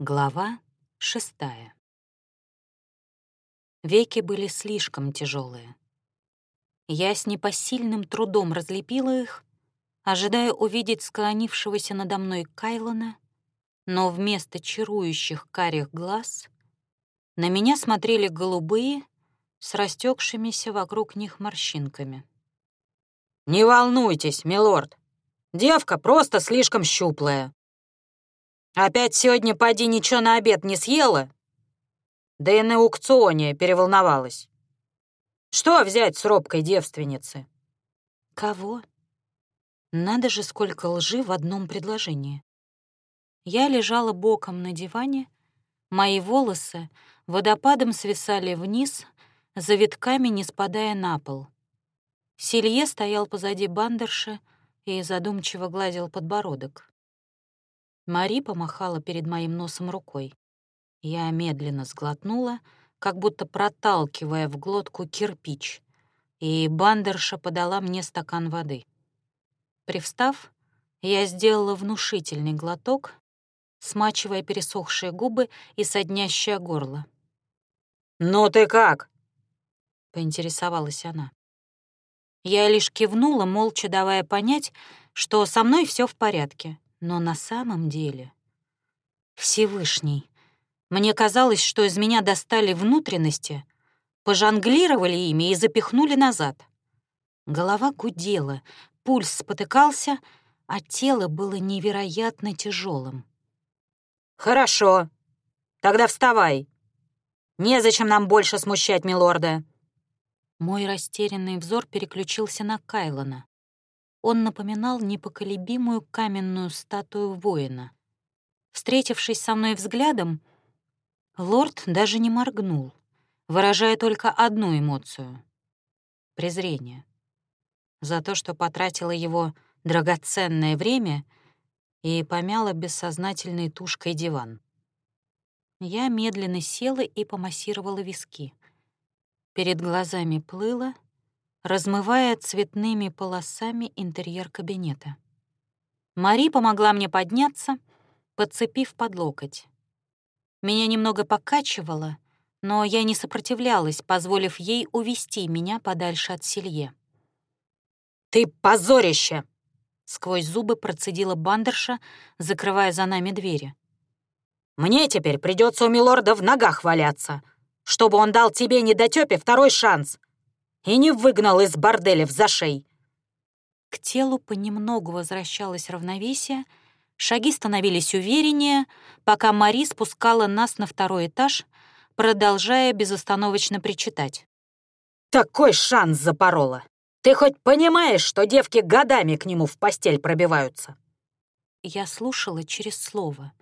Глава шестая. Веки были слишком тяжелые. Я с непосильным трудом разлепила их, ожидая увидеть склонившегося надо мной Кайлона, но вместо чарующих карих глаз на меня смотрели голубые с растекшимися вокруг них морщинками. «Не волнуйтесь, милорд, девка просто слишком щуплая», Опять сегодня поди ничего на обед не съела? Да и на аукционе переволновалась. Что взять с робкой девственницы? Кого? Надо же, сколько лжи в одном предложении. Я лежала боком на диване, мои волосы водопадом свисали вниз, завитками не спадая на пол. Силье стоял позади бандерши и задумчиво гладил подбородок. Мари помахала перед моим носом рукой. Я медленно сглотнула, как будто проталкивая в глотку кирпич, и бандерша подала мне стакан воды. Привстав, я сделала внушительный глоток, смачивая пересохшие губы и соднящее горло. «Ну ты как?» — поинтересовалась она. Я лишь кивнула, молча давая понять, что со мной все в порядке. Но на самом деле... Всевышний. Мне казалось, что из меня достали внутренности, пожонглировали ими и запихнули назад. Голова гудела, пульс спотыкался, а тело было невероятно тяжелым. «Хорошо. Тогда вставай. Незачем нам больше смущать милорда». Мой растерянный взор переключился на Кайлона. Он напоминал непоколебимую каменную статую воина. Встретившись со мной взглядом, лорд даже не моргнул, выражая только одну эмоцию — презрение. За то, что потратила его драгоценное время и помяла бессознательной тушкой диван. Я медленно села и помассировала виски. Перед глазами плыло — размывая цветными полосами интерьер кабинета. Мари помогла мне подняться, подцепив под локоть. Меня немного покачивало, но я не сопротивлялась, позволив ей увести меня подальше от Селье. «Ты позорище!» — сквозь зубы процедила бандерша, закрывая за нами двери. «Мне теперь придется у милорда в ногах валяться, чтобы он дал тебе недотёпе второй шанс и не выгнал из борделя в зашей. К телу понемногу возвращалось равновесие, шаги становились увереннее, пока Мари спускала нас на второй этаж, продолжая безостановочно причитать. «Такой шанс запорола! Ты хоть понимаешь, что девки годами к нему в постель пробиваются?» Я слушала через слово.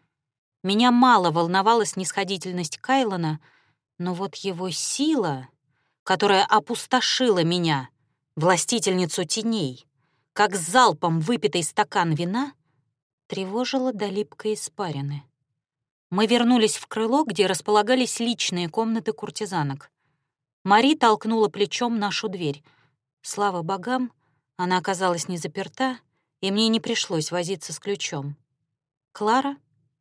Меня мало волновала снисходительность Кайлона, но вот его сила которая опустошила меня, властительницу теней, как залпом выпитый стакан вина, тревожила до липкой испарины. Мы вернулись в крыло, где располагались личные комнаты куртизанок. Мари толкнула плечом нашу дверь. Слава богам, она оказалась не заперта, и мне не пришлось возиться с ключом. Клара,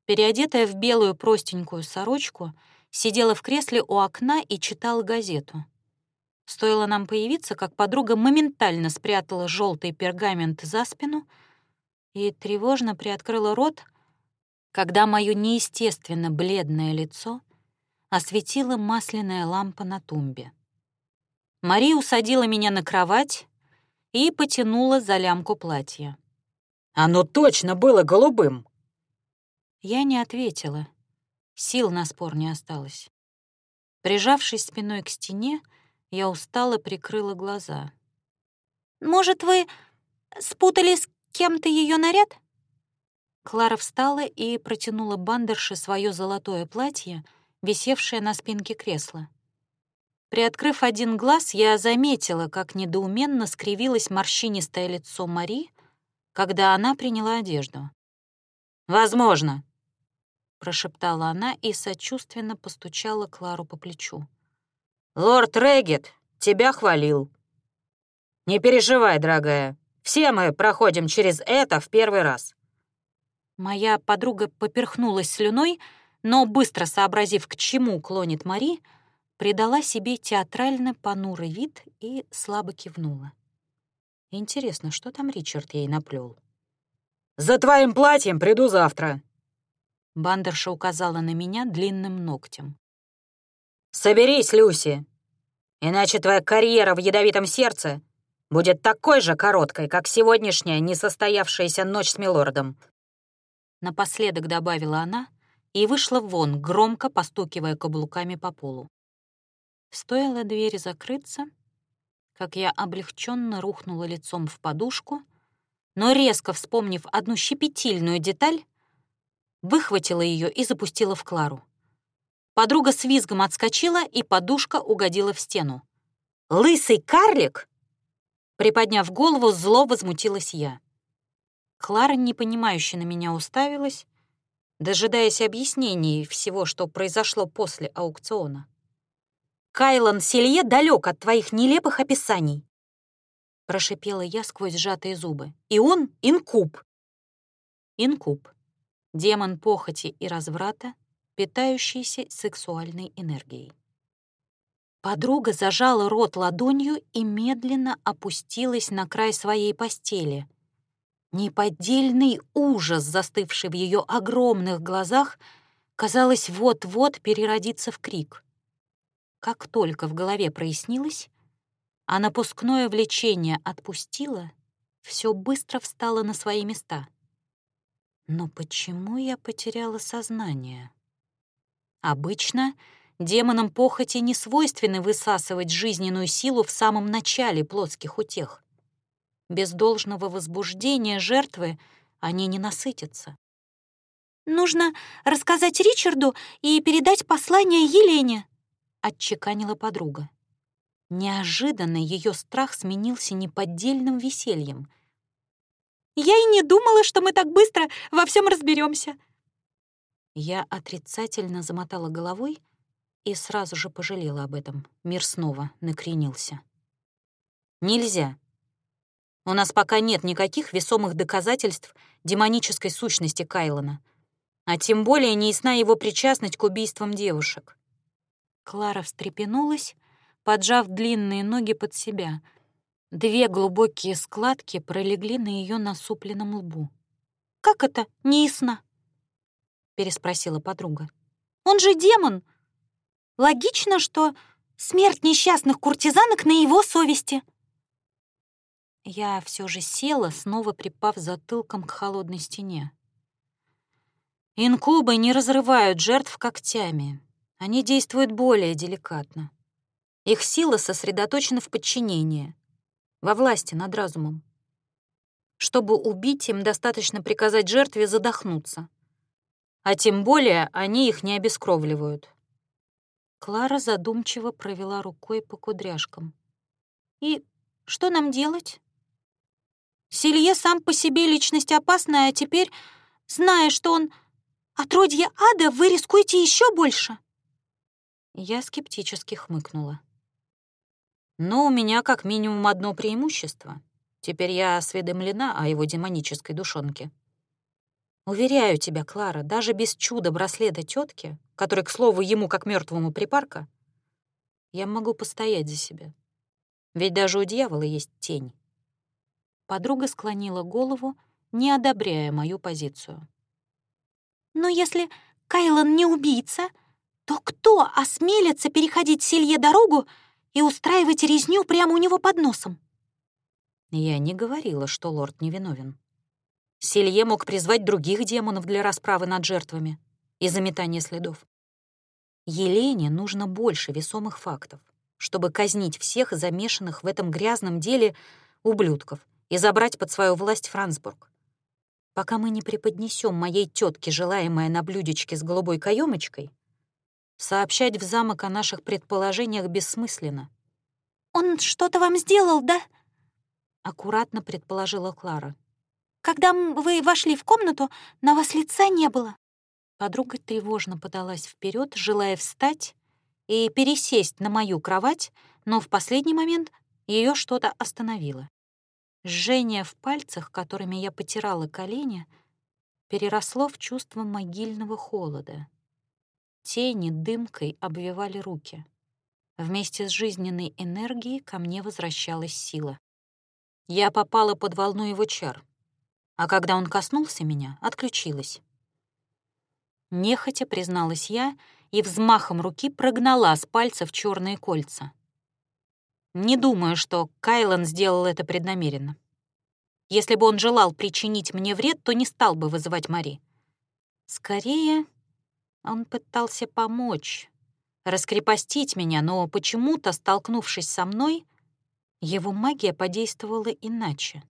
переодетая в белую простенькую сорочку, сидела в кресле у окна и читала газету. Стоило нам появиться, как подруга моментально спрятала желтый пергамент за спину и тревожно приоткрыла рот, когда моё неестественно бледное лицо осветила масляная лампа на тумбе. Мария усадила меня на кровать и потянула за лямку платья. «Оно точно было голубым!» Я не ответила. Сил на спор не осталось. Прижавшись спиной к стене, я устало прикрыла глаза. «Может, вы спутали с кем-то ее наряд?» Клара встала и протянула бандерше свое золотое платье, висевшее на спинке кресла. Приоткрыв один глаз, я заметила, как недоуменно скривилось морщинистое лицо Мари, когда она приняла одежду. «Возможно», — прошептала она и сочувственно постучала Клару по плечу. «Лорд Регет тебя хвалил». «Не переживай, дорогая, все мы проходим через это в первый раз». Моя подруга поперхнулась слюной, но, быстро сообразив, к чему клонит Мари, придала себе театрально понурый вид и слабо кивнула. Интересно, что там Ричард ей наплел? «За твоим платьем приду завтра», — Бандерша указала на меня длинным ногтем. «Соберись, Люси, иначе твоя карьера в ядовитом сердце будет такой же короткой, как сегодняшняя несостоявшаяся ночь с Милордом». Напоследок добавила она и вышла вон, громко постукивая каблуками по полу. Стоило двери закрыться, как я облегченно рухнула лицом в подушку, но резко вспомнив одну щепетильную деталь, выхватила ее и запустила в Клару. Подруга с визгом отскочила, и подушка угодила в стену. «Лысый карлик!» Приподняв голову, зло возмутилась я. Клара, непонимающе на меня уставилась, дожидаясь объяснений всего, что произошло после аукциона. Кайлан Селье далек от твоих нелепых описаний. Прошипела я сквозь сжатые зубы. И он — инкуб. Инкуб. Демон похоти и разврата, питающийся сексуальной энергией. Подруга зажала рот ладонью и медленно опустилась на край своей постели. Неподдельный ужас, застывший в ее огромных глазах, казалось, вот-вот переродится в крик. Как только в голове прояснилось, а напускное влечение отпустило, все быстро встало на свои места. Но почему я потеряла сознание? Обычно демонам похоти не свойственно высасывать жизненную силу в самом начале плотских утех. Без должного возбуждения жертвы они не насытятся. «Нужно рассказать Ричарду и передать послание Елене», отчеканила подруга. Неожиданно ее страх сменился неподдельным весельем. «Я и не думала, что мы так быстро во всем разберемся. Я отрицательно замотала головой и сразу же пожалела об этом. Мир снова накренился. «Нельзя. У нас пока нет никаких весомых доказательств демонической сущности Кайлона, а тем более не ясна его причастность к убийствам девушек. Клара встрепенулась, поджав длинные ноги под себя. Две глубокие складки пролегли на ее насупленном лбу. «Как это неясно?» — переспросила подруга. «Он же демон! Логично, что смерть несчастных куртизанок на его совести!» Я все же села, снова припав затылком к холодной стене. Инкубы не разрывают жертв когтями, они действуют более деликатно. Их сила сосредоточена в подчинении, во власти над разумом. Чтобы убить, им достаточно приказать жертве задохнуться. А тем более они их не обескровливают. Клара задумчиво провела рукой по кудряшкам. «И что нам делать?» Селье сам по себе личность опасная, а теперь, зная, что он отродье ада, вы рискуете еще больше. Я скептически хмыкнула. Но у меня как минимум одно преимущество. Теперь я осведомлена о его демонической душонке. Уверяю тебя, Клара, даже без чуда браслета тетки, который, к слову, ему как мертвому припарка, я могу постоять за себя. Ведь даже у дьявола есть тень. Подруга склонила голову, не одобряя мою позицию. «Но если Кайлан не убийца, то кто осмелится переходить селье дорогу и устраивать резню прямо у него под носом? Я не говорила, что лорд невиновен. Селье мог призвать других демонов для расправы над жертвами и заметания следов. Елене нужно больше весомых фактов, чтобы казнить всех замешанных в этом грязном деле ублюдков и забрать под свою власть Франсбург. Пока мы не преподнесем моей тетке желаемое на блюдечке с голубой каемочкой, Сообщать в замок о наших предположениях бессмысленно. «Он что-то вам сделал, да?» — аккуратно предположила Клара. «Когда вы вошли в комнату, на вас лица не было». Подруга тревожно подалась вперед, желая встать и пересесть на мою кровать, но в последний момент ее что-то остановило. Жжение в пальцах, которыми я потирала колени, переросло в чувство могильного холода. Тени дымкой обвивали руки. Вместе с жизненной энергией ко мне возвращалась сила. Я попала под волну его чар, а когда он коснулся меня, отключилась. Нехотя призналась я и взмахом руки прогнала с пальцев черные кольца. Не думаю, что Кайлан сделал это преднамеренно. Если бы он желал причинить мне вред, то не стал бы вызывать Мари. Скорее, он пытался помочь, раскрепостить меня, но почему-то, столкнувшись со мной, его магия подействовала иначе.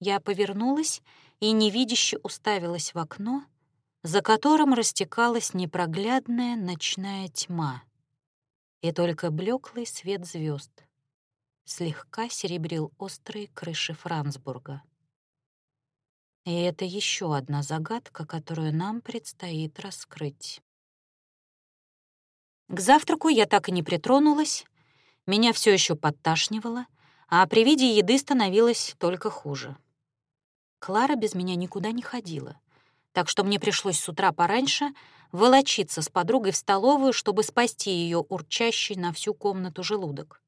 Я повернулась и невидяще уставилась в окно, за которым растекалась непроглядная ночная тьма, и только блеклый свет звезд слегка серебрил острые крыши Франсбурга. И это еще одна загадка, которую нам предстоит раскрыть. К завтраку я так и не притронулась, меня все еще подташнивало, а при виде еды становилось только хуже. Клара без меня никуда не ходила, так что мне пришлось с утра пораньше волочиться с подругой в столовую, чтобы спасти ее урчащий на всю комнату желудок.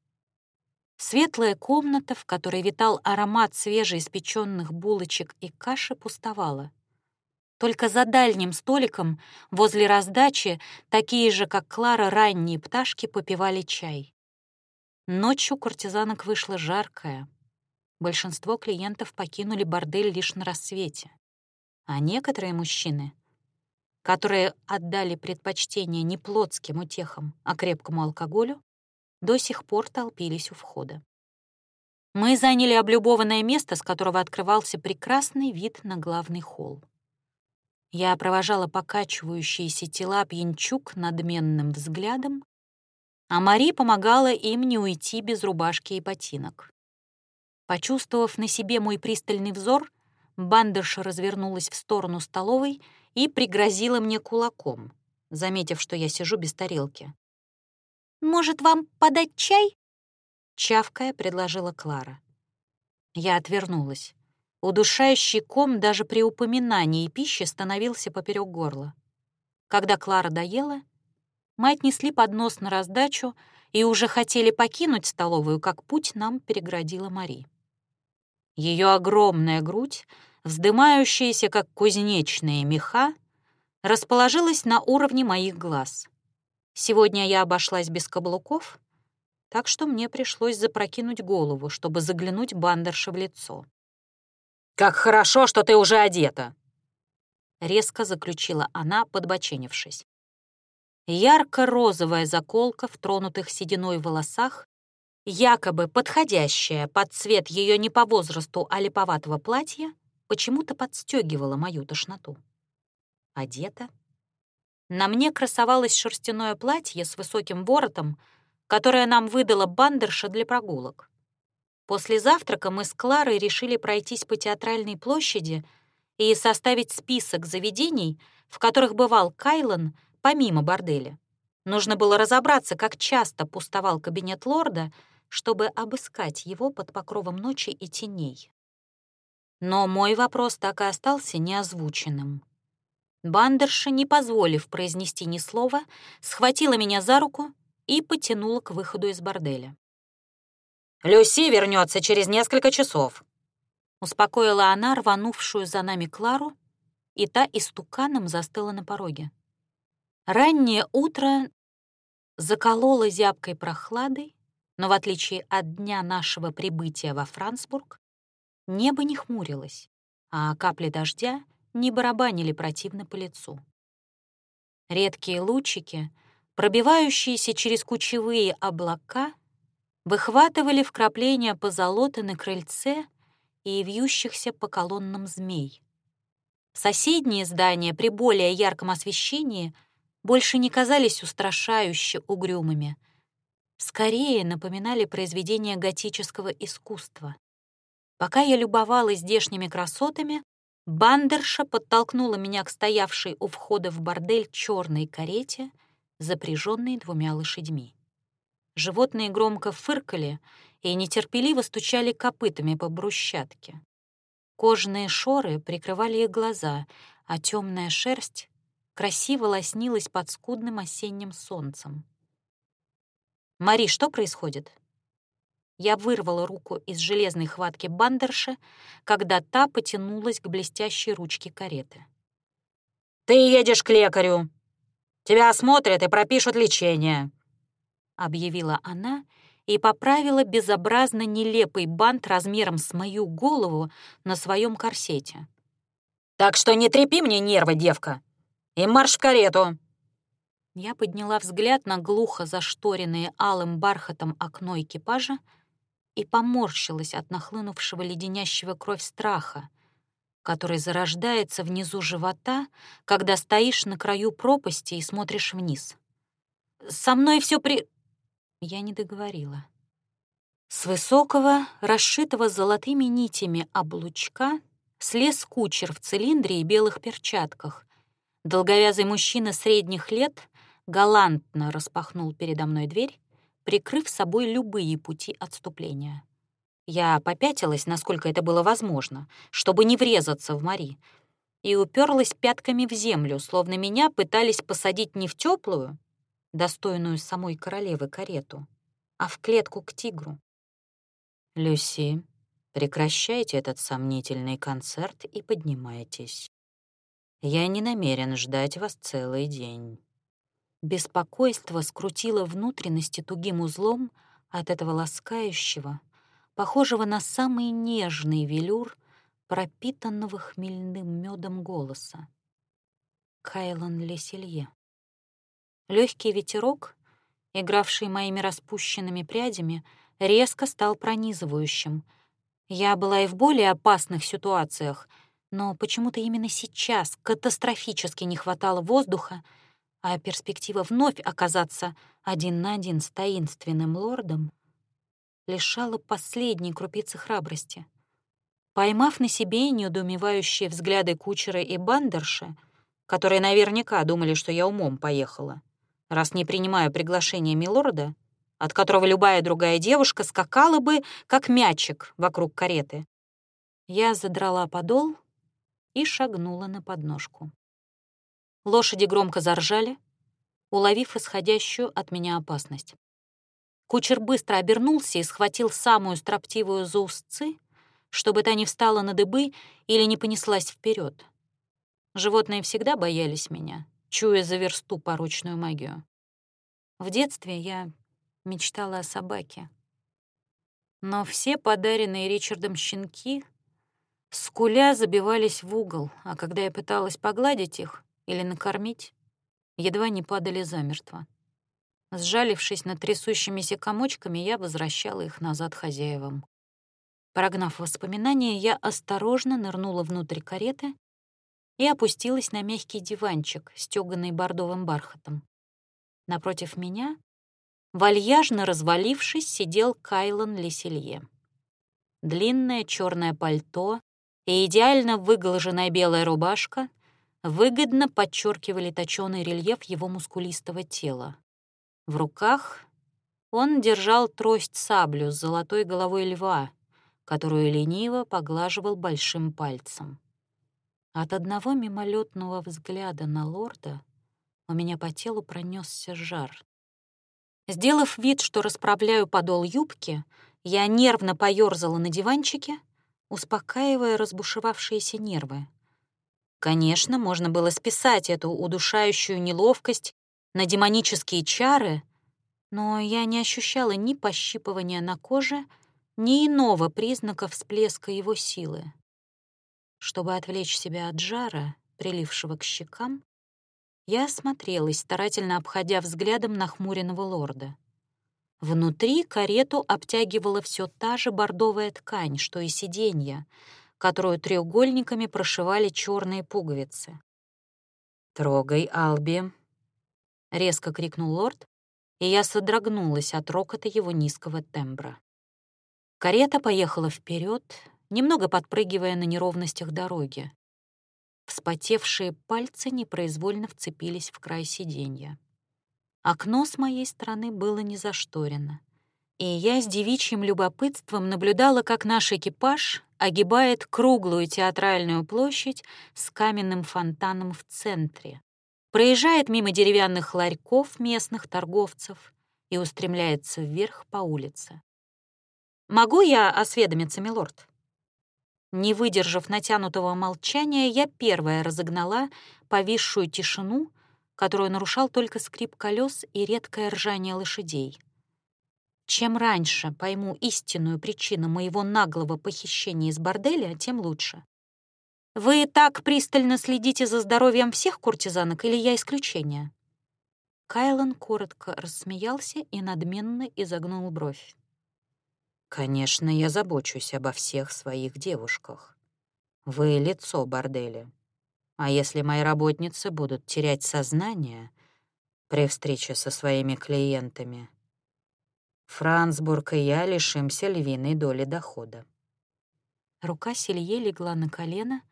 Светлая комната, в которой витал аромат свежеиспеченных булочек и каши, пустовала. Только за дальним столиком, возле раздачи, такие же, как Клара, ранние пташки попивали чай. Ночью куртизанок вышло жаркое. Большинство клиентов покинули бордель лишь на рассвете. А некоторые мужчины, которые отдали предпочтение не плотским утехам, а крепкому алкоголю, до сих пор толпились у входа. Мы заняли облюбованное место, с которого открывался прекрасный вид на главный холл. Я провожала покачивающиеся тела пьянчук надменным взглядом, а Мари помогала им не уйти без рубашки и ботинок. Почувствовав на себе мой пристальный взор, бандерша развернулась в сторону столовой и пригрозила мне кулаком, заметив, что я сижу без тарелки. «Может, вам подать чай?» Чавкая предложила Клара. Я отвернулась. Удушающий ком даже при упоминании пищи становился поперек горла. Когда Клара доела, мы отнесли поднос на раздачу и уже хотели покинуть столовую, как путь нам переградила Мари. Ее огромная грудь, вздымающаяся, как кузнечные меха, расположилась на уровне моих глаз. Сегодня я обошлась без каблуков, так что мне пришлось запрокинуть голову, чтобы заглянуть бандерше в лицо. «Как хорошо, что ты уже одета!» Резко заключила она, подбоченившись. Ярко-розовая заколка в тронутых сединой волосах, якобы подходящая под цвет ее не по возрасту, а липоватого платья, почему-то подстегивала мою тошноту. Одета на мне красовалось шерстяное платье с высоким воротом, которое нам выдала бандерша для прогулок. После завтрака мы с Кларой решили пройтись по театральной площади и составить список заведений, в которых бывал Кайлан, помимо борделя. Нужно было разобраться, как часто пустовал кабинет лорда, чтобы обыскать его под покровом ночи и теней. Но мой вопрос так и остался неозвученным. Бандерша, не позволив произнести ни слова, схватила меня за руку и потянула к выходу из борделя. «Люси вернется через несколько часов», — успокоила она рванувшую за нами Клару, и та истуканом застыла на пороге. Раннее утро закололо зябкой прохладой, но в отличие от дня нашего прибытия во Франсбург, небо не хмурилось, а капли дождя — не барабанили противно по лицу. Редкие лучики, пробивающиеся через кучевые облака, выхватывали вкрапления позолоты на крыльце и вьющихся по колоннам змей. Соседние здания при более ярком освещении больше не казались устрашающе угрюмыми, скорее напоминали произведения готического искусства. Пока я любовалась здешними красотами, Бандерша подтолкнула меня к стоявшей у входа в бордель черной карете, запряженной двумя лошадьми. Животные громко фыркали и нетерпеливо стучали копытами по брусчатке. Кожаные шоры прикрывали их глаза, а темная шерсть красиво лоснилась под скудным осенним солнцем. «Мари, что происходит?» Я вырвала руку из железной хватки бандерши, когда та потянулась к блестящей ручке кареты. «Ты едешь к лекарю. Тебя осмотрят и пропишут лечение», — объявила она и поправила безобразно нелепый бант размером с мою голову на своем корсете. «Так что не трепи мне нервы, девка, и марш в карету!» Я подняла взгляд на глухо зашторенное алым бархатом окно экипажа и поморщилась от нахлынувшего леденящего кровь страха, который зарождается внизу живота, когда стоишь на краю пропасти и смотришь вниз. «Со мной все при...» Я не договорила. С высокого, расшитого золотыми нитями облучка слез кучер в цилиндре и белых перчатках. Долговязый мужчина средних лет галантно распахнул передо мной дверь, прикрыв собой любые пути отступления. Я попятилась, насколько это было возможно, чтобы не врезаться в Мари, и уперлась пятками в землю, словно меня пытались посадить не в теплую, достойную самой королевы карету, а в клетку к тигру. «Люси, прекращайте этот сомнительный концерт и поднимайтесь. Я не намерен ждать вас целый день». Беспокойство скрутило внутренности тугим узлом от этого ласкающего, похожего на самый нежный велюр, пропитанного хмельным медом голоса. Кайлан Леселье. Легкий ветерок, игравший моими распущенными прядями, резко стал пронизывающим. Я была и в более опасных ситуациях, но почему-то именно сейчас катастрофически не хватало воздуха, а перспектива вновь оказаться один на один с таинственным лордом лишала последней крупицы храбрости. Поймав на себе недоумевающие взгляды кучера и бандерши, которые наверняка думали, что я умом поехала, раз не принимаю приглашение милорда, от которого любая другая девушка скакала бы, как мячик, вокруг кареты. Я задрала подол и шагнула на подножку. Лошади громко заржали, уловив исходящую от меня опасность. Кучер быстро обернулся и схватил самую строптивую за узцы, чтобы та не встала на дыбы или не понеслась вперед. Животные всегда боялись меня, чуя за версту порочную магию. В детстве я мечтала о собаке. Но все подаренные Ричардом щенки скуля забивались в угол, а когда я пыталась погладить их или накормить, едва не падали замертво. Сжалившись над трясущимися комочками, я возвращала их назад хозяевам. Прогнав воспоминания, я осторожно нырнула внутрь кареты и опустилась на мягкий диванчик, стёганный бордовым бархатом. Напротив меня, вальяжно развалившись, сидел Кайлан Леселье. Длинное черное пальто и идеально выглаженная белая рубашка выгодно подчеркивали точёный рельеф его мускулистого тела. В руках он держал трость-саблю с золотой головой льва, которую лениво поглаживал большим пальцем. От одного мимолетного взгляда на лорда у меня по телу пронесся жар. Сделав вид, что расправляю подол юбки, я нервно поёрзала на диванчике, успокаивая разбушевавшиеся нервы. Конечно, можно было списать эту удушающую неловкость на демонические чары, но я не ощущала ни пощипывания на коже, ни иного признака всплеска его силы. Чтобы отвлечь себя от жара, прилившего к щекам, я осмотрелась, старательно обходя взглядом нахмуренного лорда. Внутри карету обтягивала все та же бордовая ткань, что и сиденья, которую треугольниками прошивали черные пуговицы. «Трогай, Алби!» — резко крикнул лорд, и я содрогнулась от рокота его низкого тембра. Карета поехала вперед, немного подпрыгивая на неровностях дороги. Вспотевшие пальцы непроизвольно вцепились в край сиденья. Окно с моей стороны было не зашторено, и я с девичьим любопытством наблюдала, как наш экипаж огибает круглую театральную площадь с каменным фонтаном в центре, проезжает мимо деревянных ларьков местных торговцев и устремляется вверх по улице. «Могу я осведомиться, милорд?» Не выдержав натянутого молчания, я первая разогнала повисшую тишину, которую нарушал только скрип колес и редкое ржание лошадей. Чем раньше пойму истинную причину моего наглого похищения из борделя, тем лучше. Вы так пристально следите за здоровьем всех куртизанок или я исключение? Кайлан коротко рассмеялся и надменно изогнул бровь. Конечно, я забочусь обо всех своих девушках. Вы — лицо борделя. А если мои работницы будут терять сознание при встрече со своими клиентами, Франсбург и я лишимся львиной доли дохода. Рука Селье легла на колено,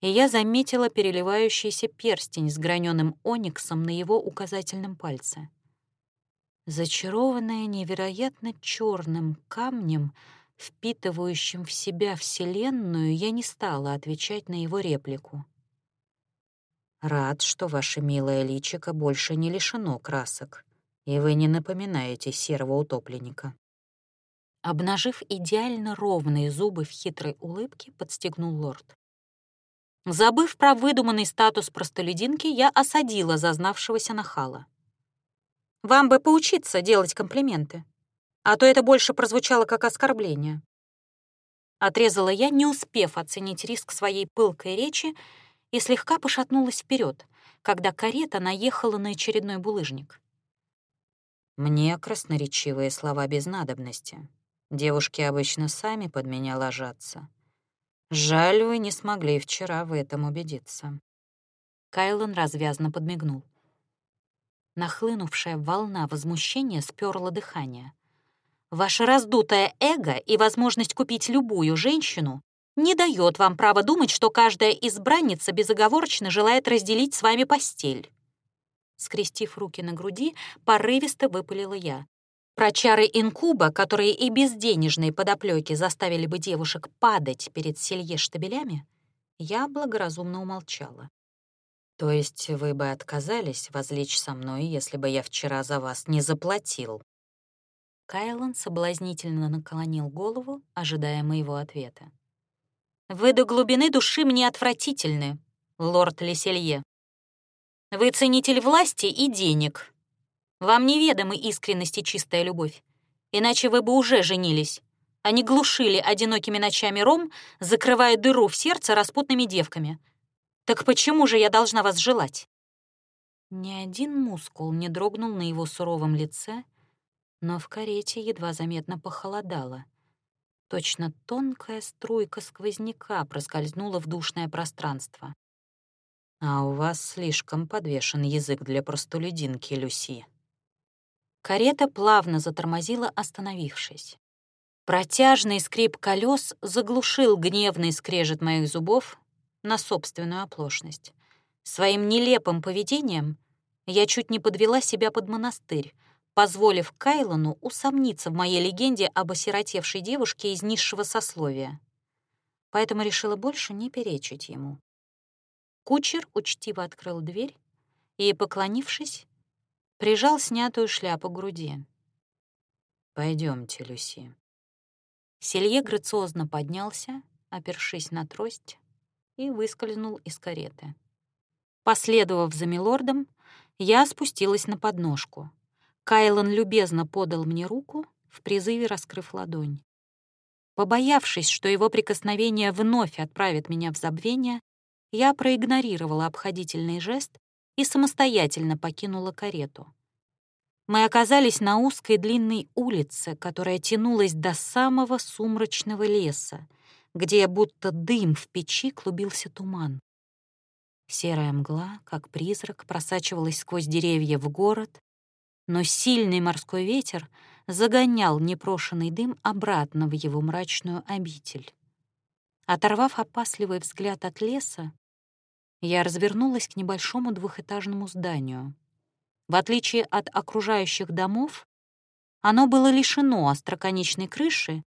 и я заметила переливающийся перстень с граненым ониксом на его указательном пальце. Зачарованная невероятно черным камнем, впитывающим в себя Вселенную, я не стала отвечать на его реплику. «Рад, что ваше милое личико больше не лишено красок», и вы не напоминаете серого утопленника». Обнажив идеально ровные зубы в хитрой улыбке, подстегнул лорд. Забыв про выдуманный статус простолюдинки, я осадила зазнавшегося нахала. «Вам бы поучиться делать комплименты, а то это больше прозвучало как оскорбление». Отрезала я, не успев оценить риск своей пылкой речи, и слегка пошатнулась вперед, когда карета наехала на очередной булыжник. Мне красноречивые слова без надобности. Девушки обычно сами под меня ложатся. Жаль, вы не смогли вчера в этом убедиться. Кайлон развязно подмигнул. Нахлынувшая волна возмущения сперла дыхание. Ваше раздутое эго и возможность купить любую женщину не дает вам права думать, что каждая избранница безоговорочно желает разделить с вами постель. Скрестив руки на груди, порывисто выпалила я. Про чары инкуба, которые и без денежной подоплеки заставили бы девушек падать перед селье штабелями, я благоразумно умолчала. «То есть вы бы отказались возлечь со мной, если бы я вчера за вас не заплатил?» Кайлан соблазнительно наклонил голову, ожидая моего ответа. «Вы до глубины души мне отвратительны, лорд Леселье», вы ценитель власти и денег. Вам неведомы искренность и чистая любовь. Иначе вы бы уже женились, не глушили одинокими ночами ром, закрывая дыру в сердце распутными девками. Так почему же я должна вас желать?» Ни один мускул не дрогнул на его суровом лице, но в карете едва заметно похолодало. Точно тонкая струйка сквозняка проскользнула в душное пространство. А у вас слишком подвешен язык для простолюдинки, Люси. Карета плавно затормозила, остановившись. Протяжный скрип колес заглушил гневный скрежет моих зубов на собственную оплошность. Своим нелепым поведением я чуть не подвела себя под монастырь, позволив Кайлону усомниться в моей легенде об осиротевшей девушке из низшего сословия. Поэтому решила больше не перечить ему. Кучер учтиво открыл дверь и, поклонившись, прижал снятую шляпу к груди. Пойдемте, Люси». Селье грациозно поднялся, опершись на трость, и выскользнул из кареты. Последовав за милордом, я спустилась на подножку. Кайлан любезно подал мне руку, в призыве раскрыв ладонь. Побоявшись, что его прикосновение вновь отправит меня в забвение, я проигнорировала обходительный жест и самостоятельно покинула карету. Мы оказались на узкой длинной улице, которая тянулась до самого сумрачного леса, где будто дым в печи клубился туман. Серая мгла, как призрак, просачивалась сквозь деревья в город, но сильный морской ветер загонял непрошенный дым обратно в его мрачную обитель. Оторвав опасливый взгляд от леса, я развернулась к небольшому двухэтажному зданию. В отличие от окружающих домов, оно было лишено остроконечной крыши,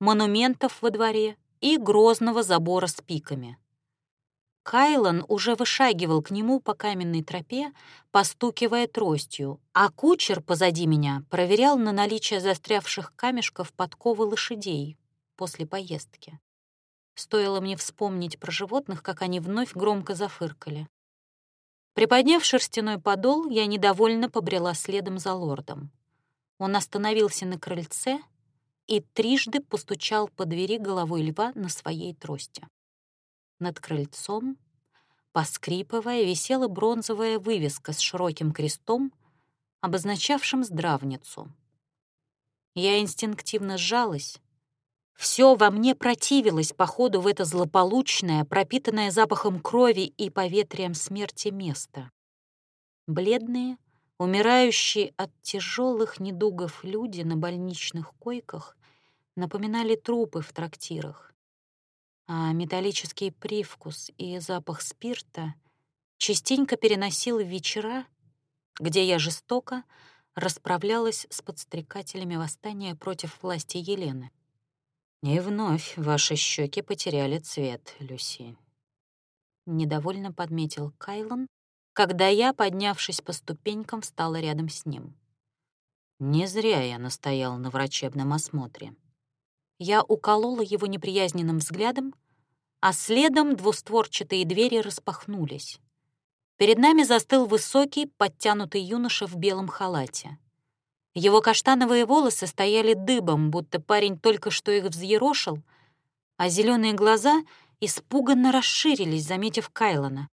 монументов во дворе и грозного забора с пиками. Кайлан уже вышагивал к нему по каменной тропе, постукивая тростью, а кучер позади меня проверял на наличие застрявших камешков подковы лошадей после поездки. Стоило мне вспомнить про животных, как они вновь громко зафыркали. Приподняв шерстяной подол, я недовольно побрела следом за лордом. Он остановился на крыльце и трижды постучал по двери головой льва на своей трости. Над крыльцом, поскрипывая, висела бронзовая вывеска с широким крестом, обозначавшим здравницу. Я инстинктивно сжалась. Все во мне противилось походу в это злополучное, пропитанное запахом крови и поветрием смерти место. Бледные, умирающие от тяжелых недугов люди на больничных койках напоминали трупы в трактирах а металлический привкус и запах спирта частенько переносил вечера, где я жестоко расправлялась с подстрекателями восстания против власти Елены. «И вновь ваши щеки потеряли цвет, Люси», — недовольно подметил Кайлон, когда я, поднявшись по ступенькам, встала рядом с ним. Не зря я настоял на врачебном осмотре. Я уколола его неприязненным взглядом, а следом двустворчатые двери распахнулись. Перед нами застыл высокий, подтянутый юноша в белом халате. Его каштановые волосы стояли дыбом, будто парень только что их взъерошил, а зеленые глаза испуганно расширились, заметив Кайлона.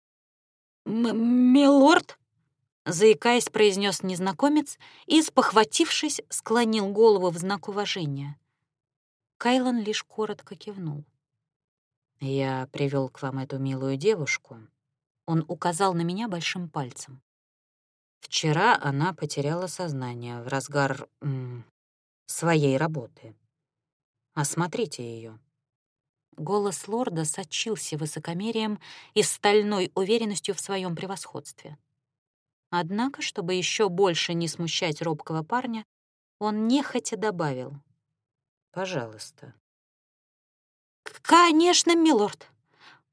«Милорд?» — заикаясь, произнес незнакомец и, спохватившись, склонил голову в знак уважения. Кайлан лишь коротко кивнул. «Я привел к вам эту милую девушку». Он указал на меня большим пальцем. Вчера она потеряла сознание в разгар м, своей работы. Осмотрите ее. Голос лорда сочился высокомерием и стальной уверенностью в своем превосходстве. Однако, чтобы еще больше не смущать робкого парня, он нехотя добавил — Пожалуйста. Конечно, милорд.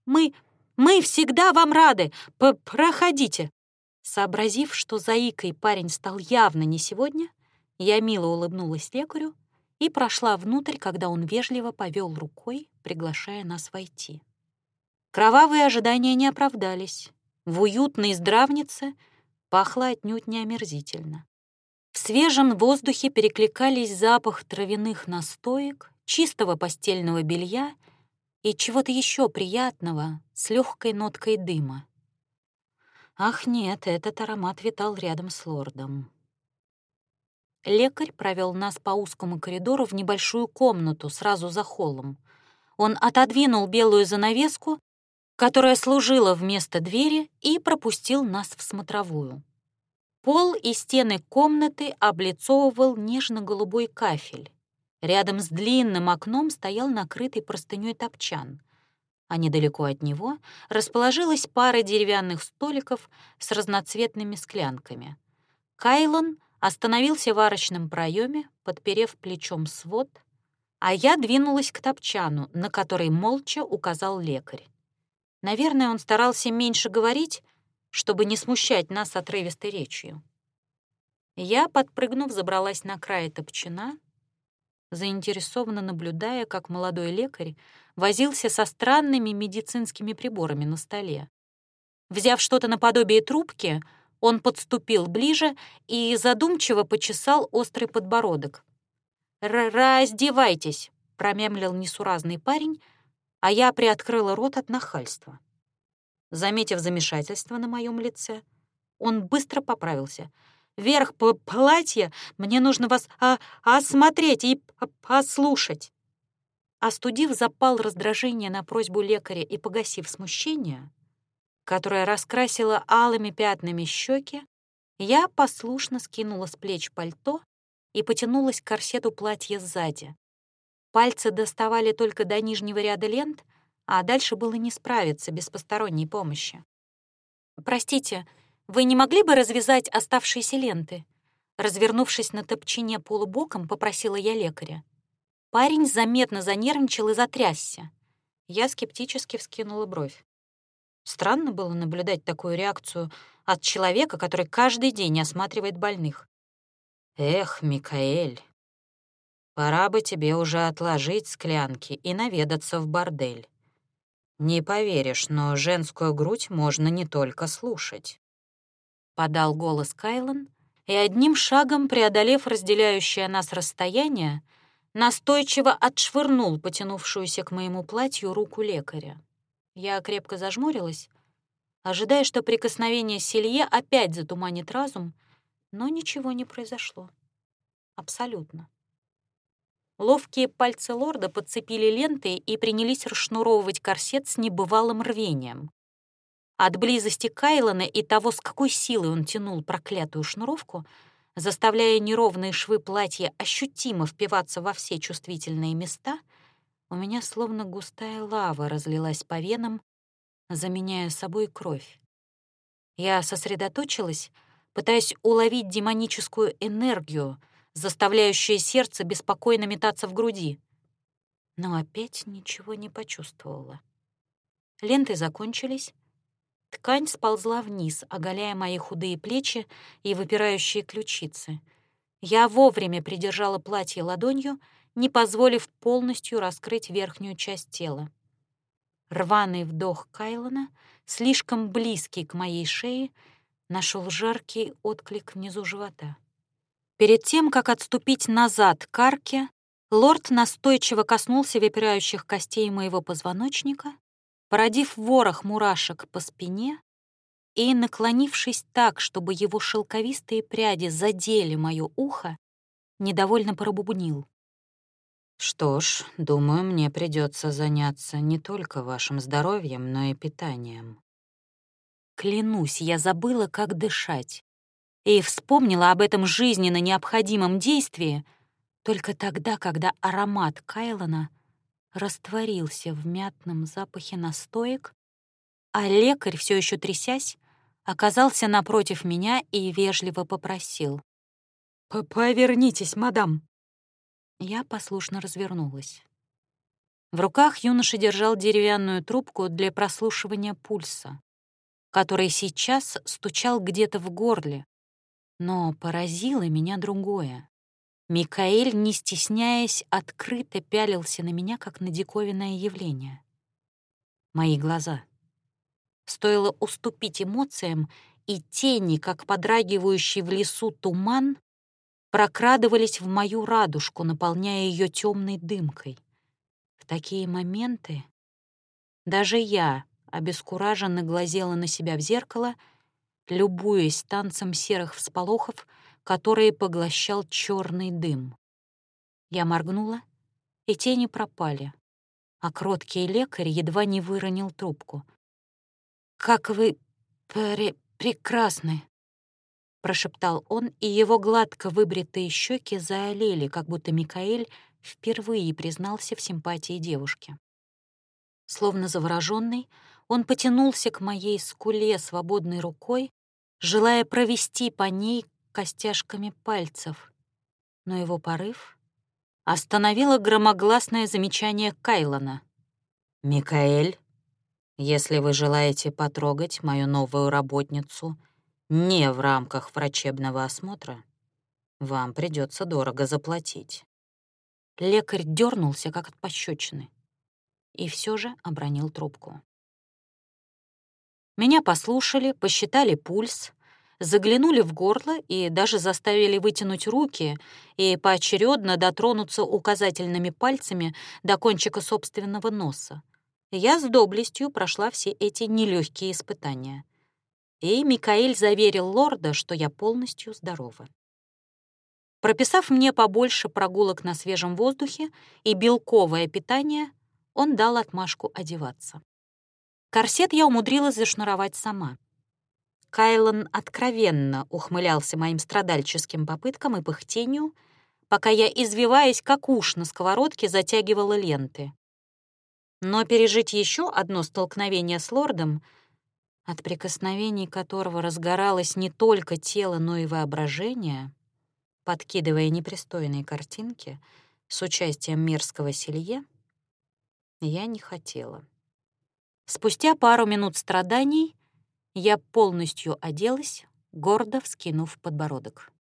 Мы мы всегда вам рады. П Проходите. Сообразив, что заикой парень стал явно не сегодня, я мило улыбнулась лекарю и прошла внутрь, когда он вежливо повел рукой, приглашая нас войти. Кровавые ожидания не оправдались. В уютной здравнице пахло отнюдь не омерзительно. В свежем воздухе перекликались запах травяных настоек, чистого постельного белья и чего-то еще приятного с легкой ноткой дыма. Ах нет, этот аромат витал рядом с лордом. Лекарь провел нас по узкому коридору в небольшую комнату сразу за холлом. Он отодвинул белую занавеску, которая служила вместо двери, и пропустил нас в смотровую. Пол и стены комнаты облицовывал нежно-голубой кафель. Рядом с длинным окном стоял накрытый простынёй топчан, а недалеко от него расположилась пара деревянных столиков с разноцветными склянками. Кайлон остановился в арочном проеме, подперев плечом свод, а я двинулась к топчану, на который молча указал лекарь. Наверное, он старался меньше говорить, чтобы не смущать нас отрывистой речью. Я, подпрыгнув, забралась на край топчина, заинтересованно наблюдая, как молодой лекарь возился со странными медицинскими приборами на столе. Взяв что-то наподобие трубки, он подступил ближе и задумчиво почесал острый подбородок. «Раздевайтесь», — промямлил несуразный парень, а я приоткрыла рот от нахальства. Заметив замешательство на моем лице, он быстро поправился. «Верх платья мне нужно вас а осмотреть и послушать». Остудив запал раздражения на просьбу лекаря и погасив смущение, которое раскрасило алыми пятнами щеки, я послушно скинула с плеч пальто и потянулась к корсету платья сзади. Пальцы доставали только до нижнего ряда лент — а дальше было не справиться без посторонней помощи. «Простите, вы не могли бы развязать оставшиеся ленты?» Развернувшись на топчине полубоком, попросила я лекаря. Парень заметно занервничал и затрясся. Я скептически вскинула бровь. Странно было наблюдать такую реакцию от человека, который каждый день осматривает больных. «Эх, Микаэль, пора бы тебе уже отложить склянки и наведаться в бордель. Не поверишь, но женскую грудь можно не только слушать». Подал голос Кайлан, и одним шагом, преодолев разделяющее нас расстояние, настойчиво отшвырнул потянувшуюся к моему платью руку лекаря. Я крепко зажмурилась, ожидая, что прикосновение Селье опять затуманит разум, но ничего не произошло. Абсолютно. Ловкие пальцы лорда подцепили ленты и принялись расшнуровывать корсет с небывалым рвением. От близости Кайлона и того, с какой силой он тянул проклятую шнуровку, заставляя неровные швы платья ощутимо впиваться во все чувствительные места, у меня словно густая лава разлилась по венам, заменяя собой кровь. Я сосредоточилась, пытаясь уловить демоническую энергию, заставляющую сердце беспокойно метаться в груди. Но опять ничего не почувствовала. Ленты закончились, ткань сползла вниз, оголяя мои худые плечи и выпирающие ключицы. Я вовремя придержала платье ладонью, не позволив полностью раскрыть верхнюю часть тела. Рваный вдох Кайлона, слишком близкий к моей шее, нашел жаркий отклик внизу живота. Перед тем, как отступить назад к арке, лорд настойчиво коснулся выпирающих костей моего позвоночника, породив ворох мурашек по спине и, наклонившись так, чтобы его шелковистые пряди задели моё ухо, недовольно пробубнил. Что ж, думаю, мне придется заняться не только вашим здоровьем, но и питанием. Клянусь, я забыла, как дышать. И вспомнила об этом жизненно необходимом действии только тогда, когда аромат Кайлона растворился в мятном запахе настоек, а лекарь, все еще трясясь, оказался напротив меня и вежливо попросил. «Повернитесь, мадам». Я послушно развернулась. В руках юноша держал деревянную трубку для прослушивания пульса, который сейчас стучал где-то в горле. Но поразило меня другое. Микаэль, не стесняясь, открыто пялился на меня, как на диковинное явление. Мои глаза. Стоило уступить эмоциям, и тени, как подрагивающий в лесу туман, прокрадывались в мою радужку, наполняя ее темной дымкой. В такие моменты даже я обескураженно глазела на себя в зеркало, любуясь танцем серых всполохов, которые поглощал черный дым. Я моргнула, и тени пропали, а кроткий лекарь едва не выронил трубку. «Как вы пре прекрасны!» — прошептал он, и его гладко выбритые щеки заолели, как будто Микаэль впервые признался в симпатии девушки. Словно завороженный, он потянулся к моей скуле свободной рукой, желая провести по ней костяшками пальцев. Но его порыв остановило громогласное замечание Кайлона. «Микаэль, если вы желаете потрогать мою новую работницу — не в рамках врачебного осмотра, вам придется дорого заплатить. Лекарь дернулся, как от пощечины, и все же обронил трубку. Меня послушали, посчитали пульс, заглянули в горло и даже заставили вытянуть руки и поочередно дотронуться указательными пальцами до кончика собственного носа. Я с доблестью прошла все эти нелегкие испытания и Микаэль заверил лорда, что я полностью здорова. Прописав мне побольше прогулок на свежем воздухе и белковое питание, он дал отмашку одеваться. Корсет я умудрилась зашнуровать сама. Кайлан откровенно ухмылялся моим страдальческим попыткам и пыхтению, пока я, извиваясь как уж на сковородке, затягивала ленты. Но пережить еще одно столкновение с лордом — от прикосновений которого разгоралось не только тело, но и воображение, подкидывая непристойные картинки с участием мерзкого селье, я не хотела. Спустя пару минут страданий я полностью оделась, гордо вскинув подбородок.